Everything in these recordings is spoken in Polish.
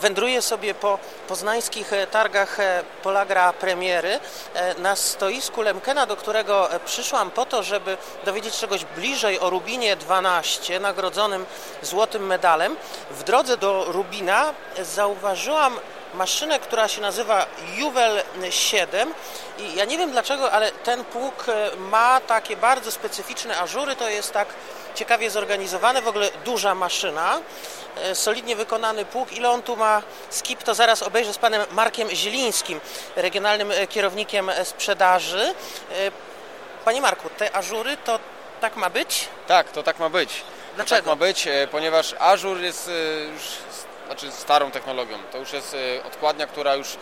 Wędruję sobie po poznańskich e, targach e, Polagra Premiery e, na stoisku Lemkena, do którego przyszłam po to, żeby dowiedzieć czegoś bliżej o Rubinie 12, nagrodzonym złotym medalem. W drodze do Rubina zauważyłam maszynę, która się nazywa Juwel 7 i ja nie wiem dlaczego, ale ten pług ma takie bardzo specyficzne ażury, to jest tak ciekawie zorganizowane, w ogóle duża maszyna, solidnie wykonany pług. Ile on tu ma skip, to zaraz obejrzę z panem Markiem Zielińskim, regionalnym e, kierownikiem e, sprzedaży. Panie Marku, te ażury to tak ma być? Tak, to tak ma być. Dlaczego? To tak ma być, ponieważ ażur jest już znaczy starą technologią. To już jest odkładnia, która już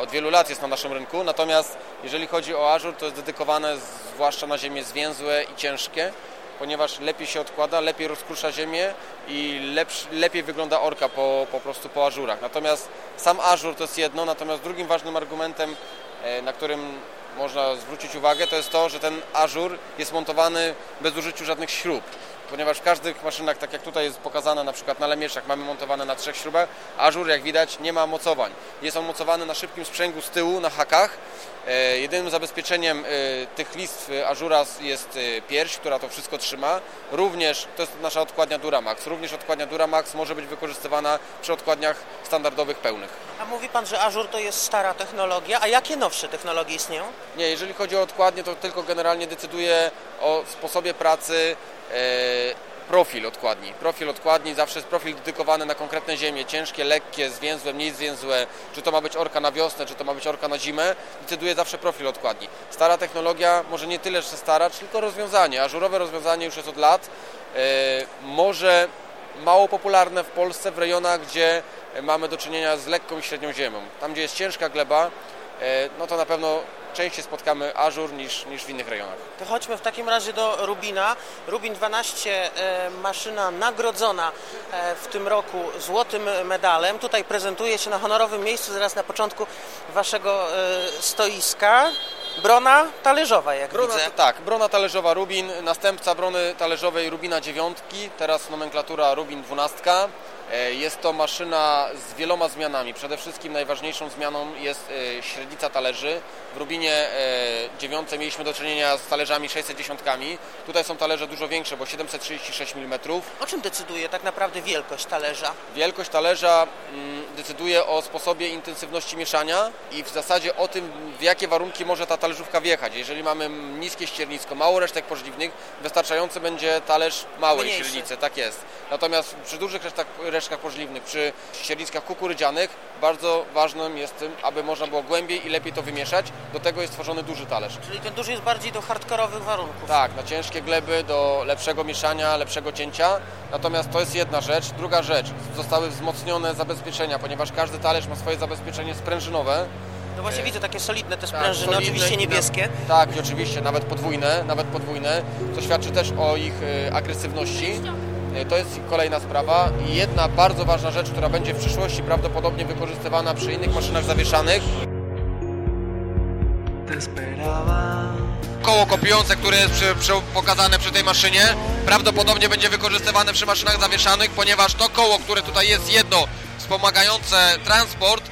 od wielu lat jest na naszym rynku, natomiast jeżeli chodzi o ażur, to jest dedykowane zwłaszcza na ziemię zwięzłe i ciężkie ponieważ lepiej się odkłada, lepiej rozkrusza ziemię i lepszy, lepiej wygląda orka po, po prostu po ażurach. Natomiast sam ażur to jest jedno, natomiast drugim ważnym argumentem, e, na którym można zwrócić uwagę, to jest to, że ten ażur jest montowany bez użyciu żadnych śrub ponieważ w każdych maszynach, tak jak tutaj jest pokazane na przykład na lemieszach, mamy montowane na trzech śrubach, ażur jak widać nie ma mocowań. Jest on mocowany na szybkim sprzęgu z tyłu, na hakach. E, jedynym zabezpieczeniem e, tych listw ażura jest e, pierś, która to wszystko trzyma. Również, to jest nasza odkładnia Duramax, również odkładnia Duramax może być wykorzystywana przy odkładniach standardowych pełnych. A mówi Pan, że ażur to jest stara technologia, a jakie nowsze technologie istnieją? Nie, jeżeli chodzi o odkładnie, to tylko generalnie decyduje o sposobie pracy, profil odkładni. Profil odkładni zawsze jest profil dedykowany na konkretne ziemie, ciężkie, lekkie, zwięzłe, mniej zwięzłe, czy to ma być orka na wiosnę, czy to ma być orka na zimę, decyduje zawsze profil odkładni. Stara technologia, może nie tyle, że stara, tylko rozwiązanie, ażurowe rozwiązanie już jest od lat, e, może mało popularne w Polsce w rejonach, gdzie mamy do czynienia z lekką i średnią ziemią. Tam, gdzie jest ciężka gleba, e, no to na pewno częściej spotkamy ażur niż, niż w innych rejonach. To chodźmy w takim razie do Rubina. Rubin 12, e, maszyna nagrodzona e, w tym roku złotym medalem. Tutaj prezentuje się na honorowym miejscu zaraz na początku waszego e, stoiska. Brona talerzowa, jak brona, widzę. Tak, brona talerzowa Rubin, następca brony talerzowej Rubina dziewiątki, teraz nomenklatura Rubin 12. E, jest to maszyna z wieloma zmianami. Przede wszystkim najważniejszą zmianą jest e, średnica talerzy. W Rubinie 9 e, mieliśmy do czynienia z talerzami 610. Tutaj są talerze dużo większe, bo 736 mm. O czym decyduje tak naprawdę wielkość talerza? Wielkość talerza mm, decyduje o sposobie intensywności mieszania i w zasadzie o tym, w jakie warunki może ta talerzówka wjechać. Jeżeli mamy niskie ściernisko, mało resztek pożliwnych, wystarczający będzie talerz małej Mniejszy. ściernicy, tak jest. Natomiast przy dużych resztach, resztkach pożliwnych, przy ścierniskach kukurydzianych, bardzo ważnym jest tym, aby można było głębiej i lepiej to wymieszać. Do tego jest tworzony duży talerz. Czyli ten duży jest bardziej do hardkorowych warunków. Tak, na ciężkie gleby, do lepszego mieszania, lepszego cięcia. Natomiast to jest jedna rzecz. Druga rzecz, zostały wzmocnione zabezpieczenia, ponieważ każdy talerz ma swoje zabezpieczenie sprężynowe. No właśnie widzę takie solidne te tak, sprężyny, solidne, oczywiście niebieskie. Tak, i oczywiście, nawet podwójne, nawet podwójne, co świadczy też o ich y, agresywności. Y, to jest kolejna sprawa. I jedna bardzo ważna rzecz, która będzie w przyszłości prawdopodobnie wykorzystywana przy innych maszynach zawieszanych. Koło kopiujące, które jest przy, przy, pokazane przy tej maszynie, prawdopodobnie będzie wykorzystywane przy maszynach zawieszanych, ponieważ to koło, które tutaj jest jedno, wspomagające transport,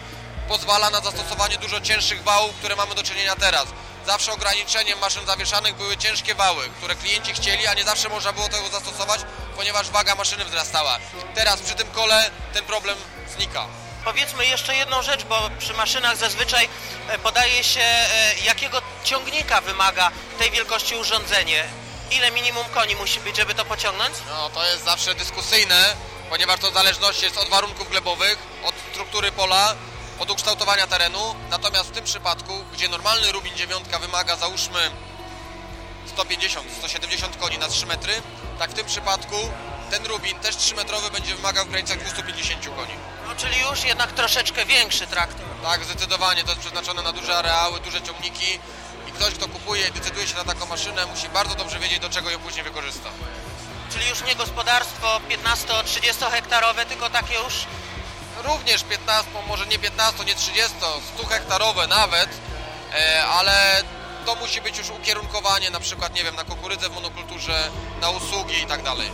pozwala na zastosowanie dużo cięższych wałów, które mamy do czynienia teraz. Zawsze ograniczeniem maszyn zawieszanych były ciężkie wały, które klienci chcieli, a nie zawsze można było tego zastosować, ponieważ waga maszyny wzrastała. Teraz przy tym kole ten problem znika. Powiedzmy jeszcze jedną rzecz, bo przy maszynach zazwyczaj e, podaje się, e, jakiego ciągnika wymaga tej wielkości urządzenie. Ile minimum koni musi być, żeby to pociągnąć? No to jest zawsze dyskusyjne, ponieważ to w zależności jest od warunków glebowych, od struktury pola, od ukształtowania terenu. Natomiast w tym przypadku, gdzie normalny Rubin 9 wymaga załóżmy 150-170 koni na 3 metry, tak w tym przypadku ten Rubin też 3 metrowy będzie wymagał w granicach 250 koni. No czyli już jednak troszeczkę większy traktor. Tak, zdecydowanie. To jest przeznaczone na duże areały, duże ciągniki i ktoś, kto kupuje i decyduje się na taką maszynę, musi bardzo dobrze wiedzieć, do czego ją później wykorzysta. Czyli już nie gospodarstwo 15-30 hektarowe, tylko takie już również 15, może nie 15, nie 30, 100 hektarowe nawet, e, ale to musi być już ukierunkowanie na przykład, nie wiem, na kukurydzę w monokulturze, na usługi i tak dalej.